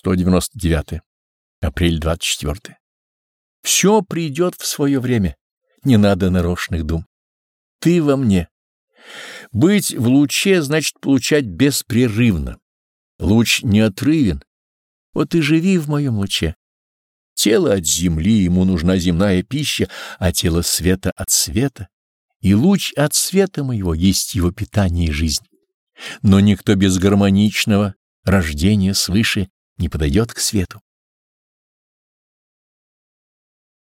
199. Апрель 24. Все придет в свое время, не надо нарочных дум. Ты во мне. Быть в луче значит получать беспрерывно. Луч неотрывен. Вот и живи в моем луче. Тело от земли, ему нужна земная пища, а тело света от света. И луч от света моего есть его питание и жизнь. Но никто без гармоничного рождения свыше не подойдет к свету.